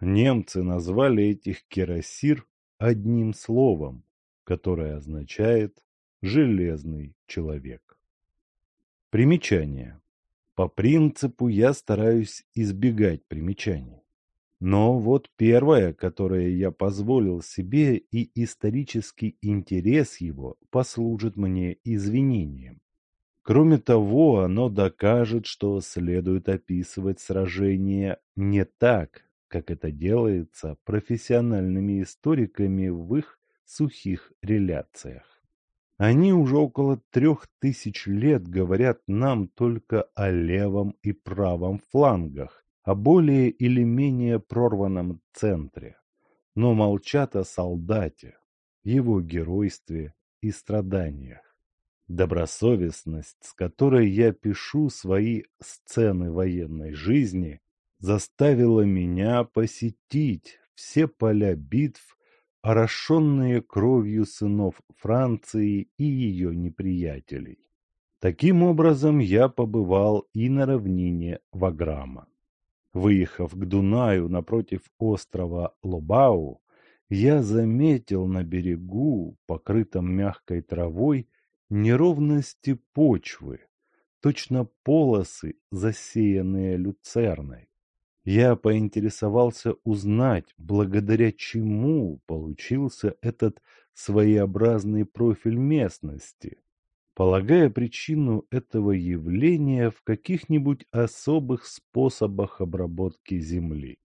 A: Немцы назвали этих кирасир одним словом, которое означает «железный человек». Примечание. По принципу я стараюсь избегать примечаний. Но вот первое, которое я позволил себе, и исторический интерес его послужит мне извинением. Кроме того, оно докажет, что следует описывать сражение не так, как это делается профессиональными историками в их сухих реляциях. Они уже около трех тысяч лет говорят нам только о левом и правом флангах, о более или менее прорванном центре, но молчат о солдате, его геройстве и страданиях. Добросовестность, с которой я пишу свои сцены военной жизни, заставила меня посетить все поля битв орошенные кровью сынов Франции и ее неприятелей. Таким образом, я побывал и на равнине Ваграма. Выехав к Дунаю напротив острова Лобау, я заметил на берегу, покрытом мягкой травой, неровности почвы, точно полосы, засеянные люцерной. Я поинтересовался узнать, благодаря чему получился этот своеобразный профиль местности, полагая причину этого явления в каких-нибудь особых способах обработки земли.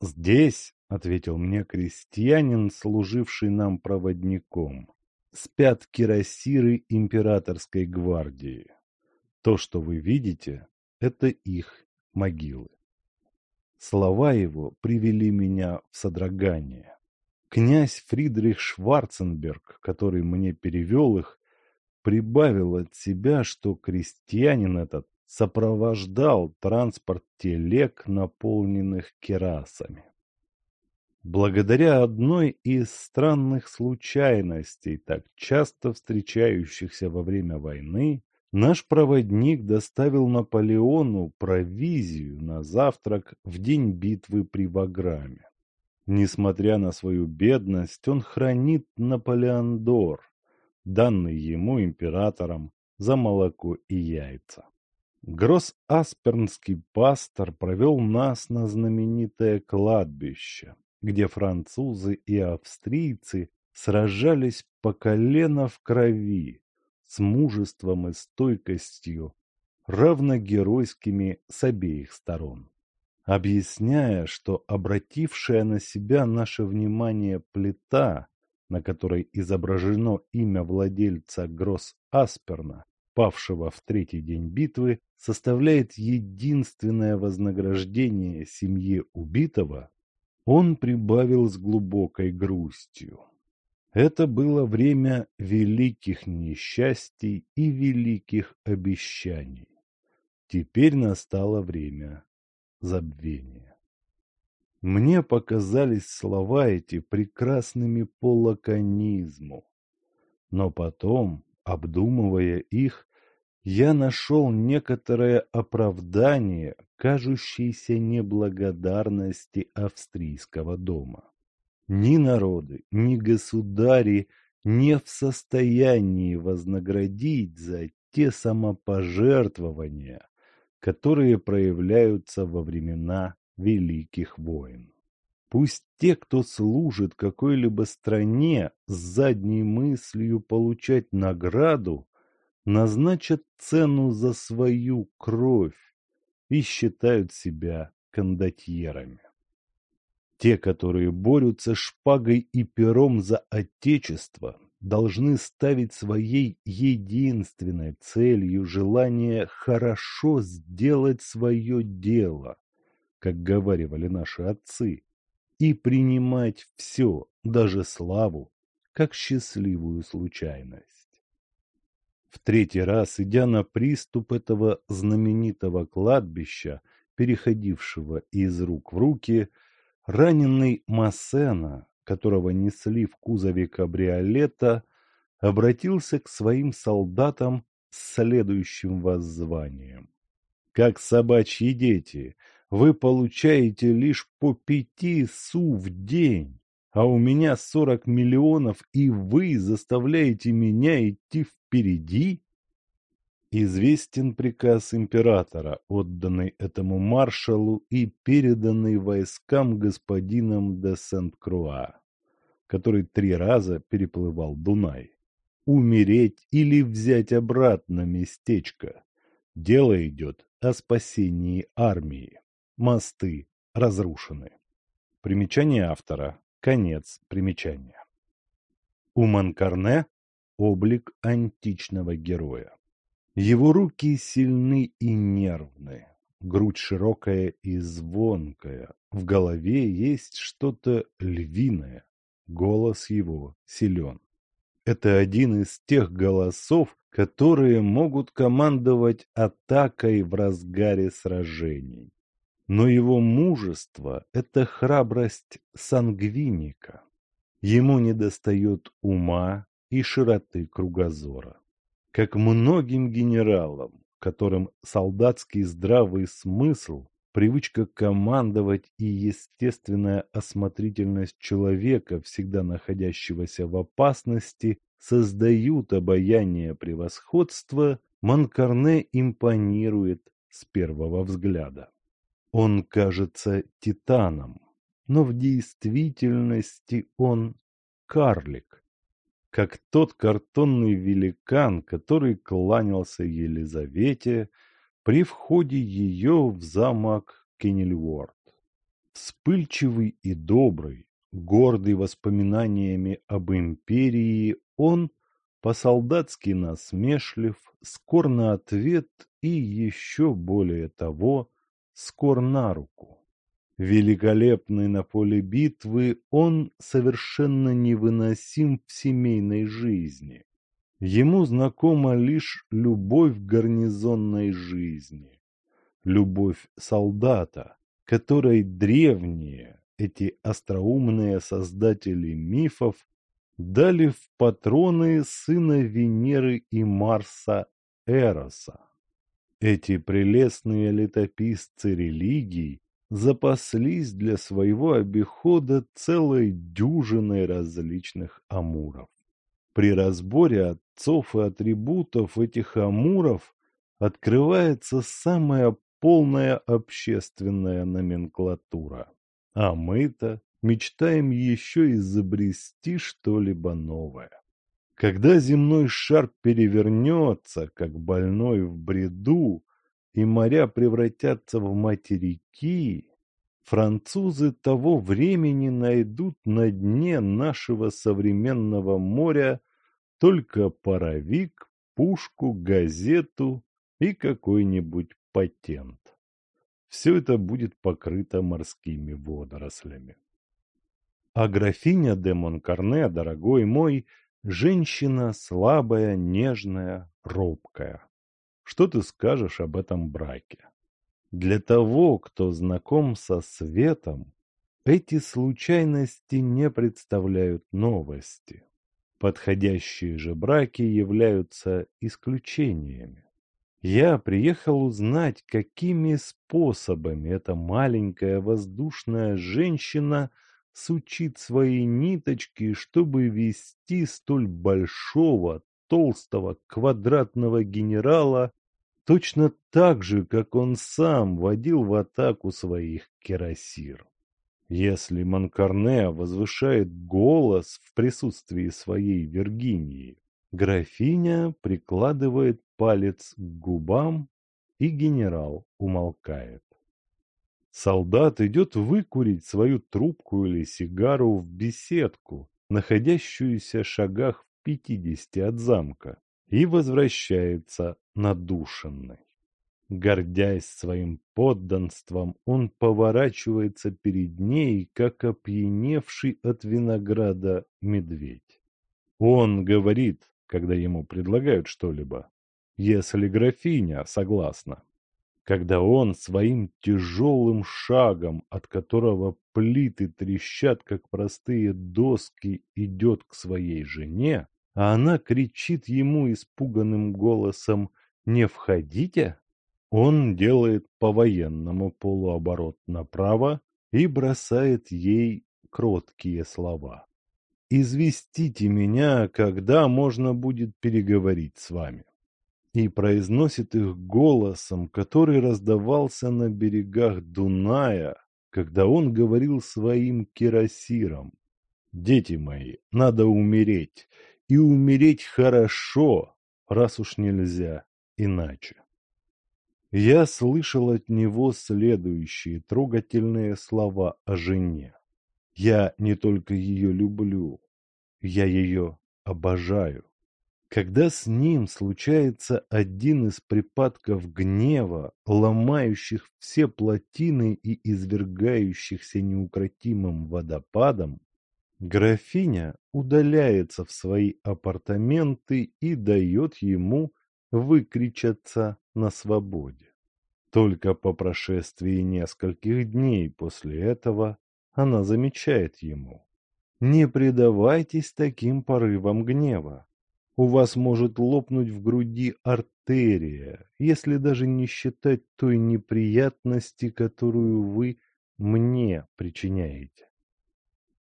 A: «Здесь», — ответил мне крестьянин, служивший нам проводником, — «спят кирасиры императорской гвардии. То, что вы видите, — это их могилы. Слова его привели меня в содрогание. Князь Фридрих Шварценберг, который мне перевел их, прибавил от себя, что крестьянин этот сопровождал транспорт телег, наполненных керасами. Благодаря одной из странных случайностей, так часто встречающихся во время войны, наш проводник доставил Наполеону провизию на завтрак в день битвы при Ваграме. Несмотря на свою бедность, он хранит Наполеондор, данный ему императором за молоко и яйца. Гросс-Аспернский пастор провел нас на знаменитое кладбище, где французы и австрийцы сражались по колено в крови, с мужеством и стойкостью, равногеройскими с обеих сторон. Объясняя, что обратившая на себя наше внимание плита, на которой изображено имя владельца Гросс-Асперна, павшего в третий день битвы, составляет единственное вознаграждение семье убитого, он прибавил с глубокой грустью. Это было время великих несчастий и великих обещаний. Теперь настало время забвения. Мне показались слова эти прекрасными по лаконизму, но потом, обдумывая их, я нашел некоторое оправдание кажущейся неблагодарности австрийского дома. Ни народы, ни государи не в состоянии вознаградить за те самопожертвования, которые проявляются во времена великих войн. Пусть те, кто служит какой-либо стране с задней мыслью получать награду, назначат цену за свою кровь и считают себя кондотьерами. Те, которые борются шпагой и пером за отечество, должны ставить своей единственной целью желание хорошо сделать свое дело, как говаривали наши отцы, и принимать все, даже славу, как счастливую случайность. В третий раз, идя на приступ этого знаменитого кладбища, переходившего из рук в руки, раненый Массена, которого несли в кузове кабриолета, обратился к своим солдатам с следующим воззванием. «Как собачьи дети, вы получаете лишь по пяти су в день а у меня сорок миллионов, и вы заставляете меня идти впереди? Известен приказ императора, отданный этому маршалу и переданный войскам господином де Сент-Круа, который три раза переплывал Дунай. Умереть или взять обратно местечко. Дело идет о спасении армии. Мосты разрушены. Примечание автора. Конец примечания. У Манкарне облик античного героя. Его руки сильны и нервны, грудь широкая и звонкая, в голове есть что-то львиное, голос его силен. Это один из тех голосов, которые могут командовать атакой в разгаре сражений. Но его мужество – это храбрость сангвиника. Ему недостает ума и широты кругозора. Как многим генералам, которым солдатский здравый смысл, привычка командовать и естественная осмотрительность человека, всегда находящегося в опасности, создают обаяние превосходства, Манкарне импонирует с первого взгляда. Он кажется титаном, но в действительности он карлик, как тот картонный великан, который кланялся Елизавете при входе ее в замок Кеннельворд. Вспыльчивый и добрый, гордый воспоминаниями об империи, он по-солдатски насмешлив, скор на ответ и еще более того, скор на руку. Великолепный на поле битвы, он совершенно невыносим в семейной жизни. Ему знакома лишь любовь гарнизонной жизни, любовь солдата, которой древние, эти остроумные создатели мифов дали в патроны сына Венеры и Марса Эроса. Эти прелестные летописцы религий запаслись для своего обихода целой дюжиной различных амуров. При разборе отцов и атрибутов этих амуров открывается самая полная общественная номенклатура. А мы-то мечтаем еще изобрести что-либо новое. Когда земной шар перевернется, как больной в бреду, и моря превратятся в материки, французы того времени найдут на дне нашего современного моря только паровик, пушку, газету и какой-нибудь патент. Все это будет покрыто морскими водорослями. А графиня де Монкарне, дорогой мой, женщина слабая, нежная, робкая. Что ты скажешь об этом браке? Для того, кто знаком со светом, эти случайности не представляют новости. Подходящие же браки являются исключениями. Я приехал узнать, какими способами эта маленькая воздушная женщина сучит свои ниточки, чтобы вести столь большого, толстого, квадратного генерала точно так же, как он сам водил в атаку своих кирасир. Если Монкарне возвышает голос в присутствии своей Виргинии, графиня прикладывает палец к губам, и генерал умолкает. Солдат идет выкурить свою трубку или сигару в беседку, находящуюся в шагах в пятидесяти от замка, и возвращается надушенный. Гордясь своим подданством, он поворачивается перед ней, как опьяневший от винограда медведь. Он говорит, когда ему предлагают что-либо, если графиня согласна. Когда он своим тяжелым шагом, от которого плиты трещат, как простые доски, идет к своей жене, а она кричит ему испуганным голосом «Не входите!», он делает по-военному полуоборот направо и бросает ей кроткие слова. «Известите меня, когда можно будет переговорить с вами» и произносит их голосом, который раздавался на берегах Дуная, когда он говорил своим кирасирам. «Дети мои, надо умереть, и умереть хорошо, раз уж нельзя иначе». Я слышал от него следующие трогательные слова о жене. «Я не только ее люблю, я ее обожаю». Когда с ним случается один из припадков гнева, ломающих все плотины и извергающихся неукротимым водопадом, графиня удаляется в свои апартаменты и дает ему выкричаться на свободе. Только по прошествии нескольких дней после этого она замечает ему. «Не предавайтесь таким порывам гнева у вас может лопнуть в груди артерия, если даже не считать той неприятности, которую вы мне причиняете.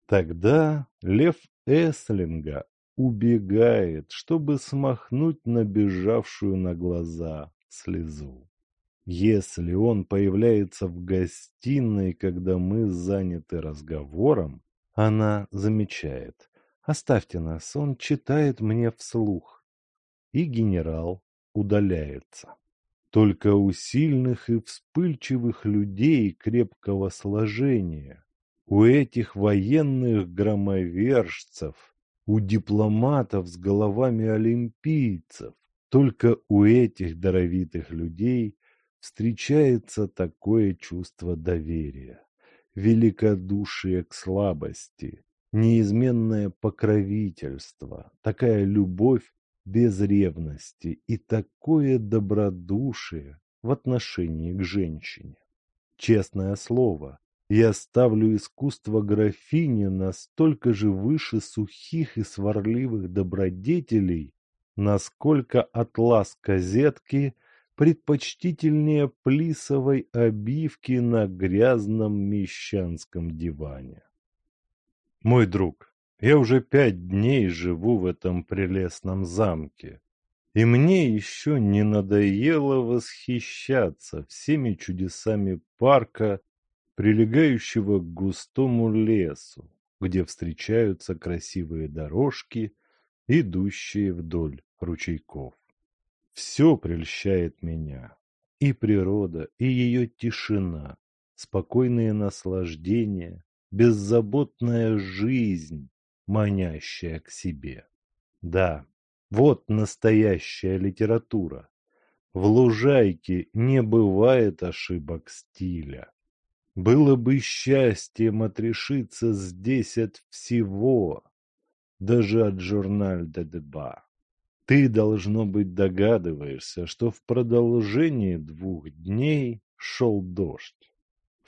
A: Тогда лев Эслинга убегает, чтобы смахнуть набежавшую на глаза слезу. Если он появляется в гостиной, когда мы заняты разговором, она замечает. Оставьте нас, он читает мне вслух. И генерал удаляется. Только у сильных и вспыльчивых людей крепкого сложения, у этих военных громовержцев, у дипломатов с головами олимпийцев, только у этих даровитых людей встречается такое чувство доверия, великодушие к слабости, неизменное покровительство, такая любовь без ревности и такое добродушие в отношении к женщине. Честное слово, Я ставлю искусство графини настолько же выше сухих и сварливых добродетелей, насколько атлас козетки предпочтительнее плисовой обивки на грязном мещанском диване. Мой друг, я уже пять дней живу в этом прелестном замке, и мне еще не надоело восхищаться всеми чудесами парка, прилегающего к густому лесу, где встречаются красивые дорожки, идущие вдоль ручейков. Все прельщает меня. И природа, и ее тишина, спокойные наслаждения, беззаботная жизнь, манящая к себе. Да, вот настоящая литература. В лужайке не бывает ошибок стиля. Было бы счастьем отрешиться здесь от всего, даже от журналь де деба. Ты, должно быть, догадываешься, что в продолжении двух дней шел дождь.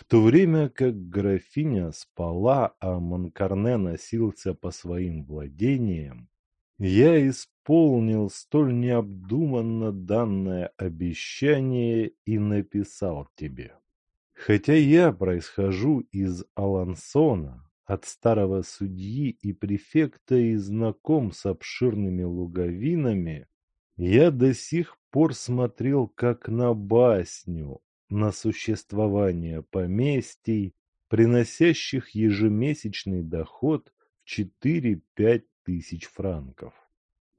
A: В то время как графиня спала, а Монкарне носился по своим владениям, я исполнил столь необдуманно данное обещание и написал тебе. Хотя я происхожу из Алансона, от старого судьи и префекта и знаком с обширными луговинами, я до сих пор смотрел как на басню, на существование поместий, приносящих ежемесячный доход в 4-5 тысяч франков.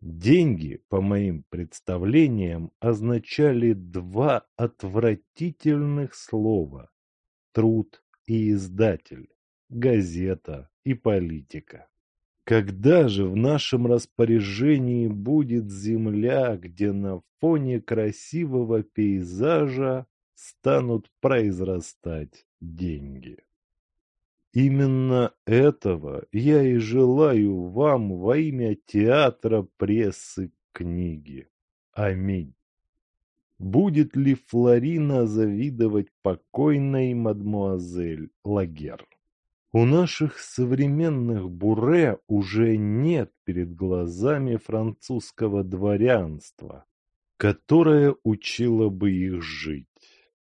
A: Деньги, по моим представлениям, означали два отвратительных слова – труд и издатель газета и политика. Когда же в нашем распоряжении будет земля, где на фоне красивого пейзажа станут произрастать деньги? Именно этого я и желаю вам во имя театра, прессы, книги. Аминь. Будет ли Флорина завидовать покойной мадмуазель Лагер? У наших современных буре уже нет перед глазами французского дворянства, которое учило бы их жить.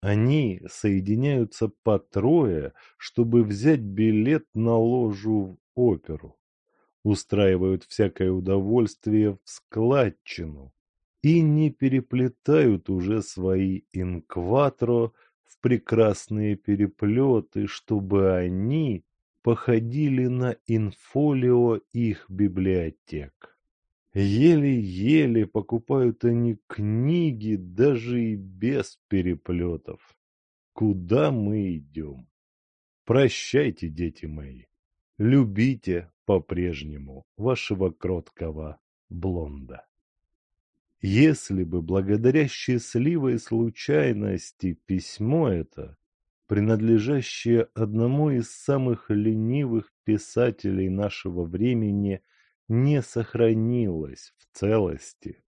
A: Они соединяются по трое, чтобы взять билет на ложу в оперу, устраивают всякое удовольствие в складчину и не переплетают уже свои инкватро в прекрасные переплеты, чтобы они походили на инфолио их библиотек. Еле-еле покупают они книги даже и без переплетов. Куда мы идем? Прощайте, дети мои. Любите по-прежнему вашего кроткого блонда. Если бы благодаря счастливой случайности письмо это принадлежащее одному из самых ленивых писателей нашего времени, не сохранилось в целости,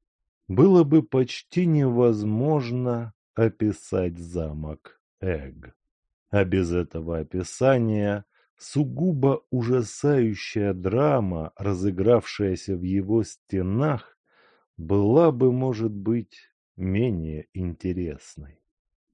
A: было бы почти невозможно описать замок Эг. А без этого описания сугубо ужасающая драма, разыгравшаяся в его стенах, была бы, может быть, менее интересной.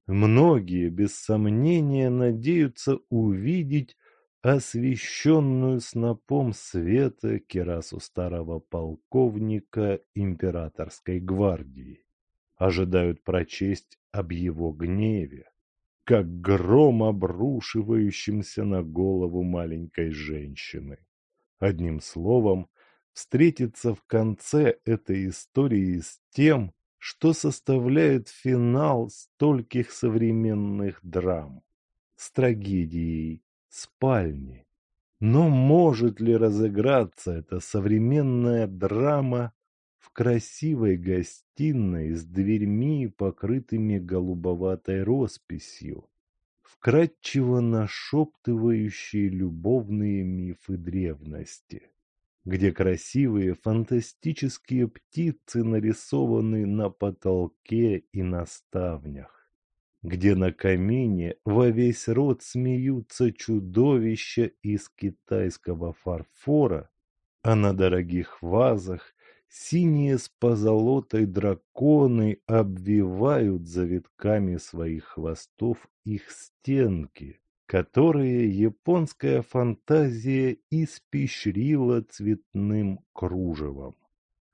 A: Многие, без сомнения, надеются увидеть освещенную снопом света керасу старого полковника императорской гвардии. Ожидают прочесть об его гневе, как гром обрушивающимся на голову маленькой женщины. Одним словом, встретиться в конце этой истории с тем, что составляет финал стольких современных драм, с трагедией спальни. Но может ли разыграться эта современная драма в красивой гостиной с дверьми, покрытыми голубоватой росписью, вкратчиво нашептывающие любовные мифы древности? где красивые фантастические птицы нарисованы на потолке и на ставнях, где на камине во весь рот смеются чудовища из китайского фарфора, а на дорогих вазах синие с позолотой драконы обвивают завитками своих хвостов их стенки, которые японская фантазия испещрила цветным кружевом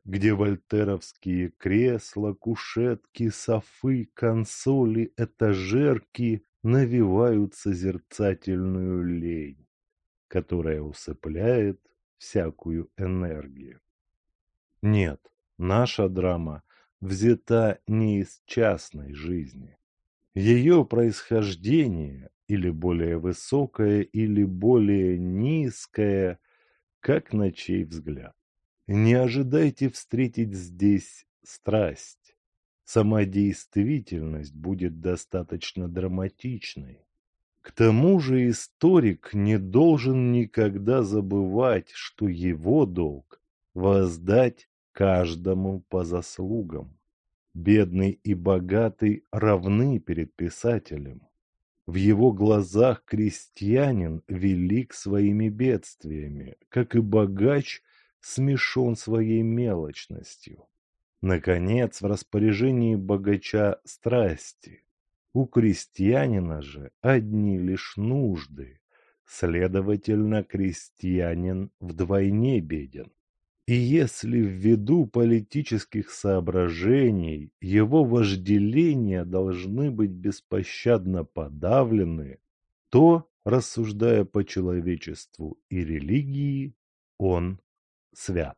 A: где вольтеровские кресла, кушетки, софы, консоли, этажерки навевают созерцательную лень, которая усыпляет всякую энергию. Нет, наша драма взята не из частной жизни. Ее происхождение, или более высокое, или более низкое, как на чей взгляд. Не ожидайте встретить здесь страсть. Сама действительность будет достаточно драматичной. К тому же историк не должен никогда забывать, что его долг – воздать каждому по заслугам. Бедный и богатый равны перед писателем. В его глазах крестьянин велик своими бедствиями, как и богач – смешон своей мелочностью. Наконец, в распоряжении богача страсти. У крестьянина же одни лишь нужды. Следовательно, крестьянин вдвойне беден. И если ввиду политических соображений его вожделения должны быть беспощадно подавлены, то, рассуждая по человечеству и религии, он свят.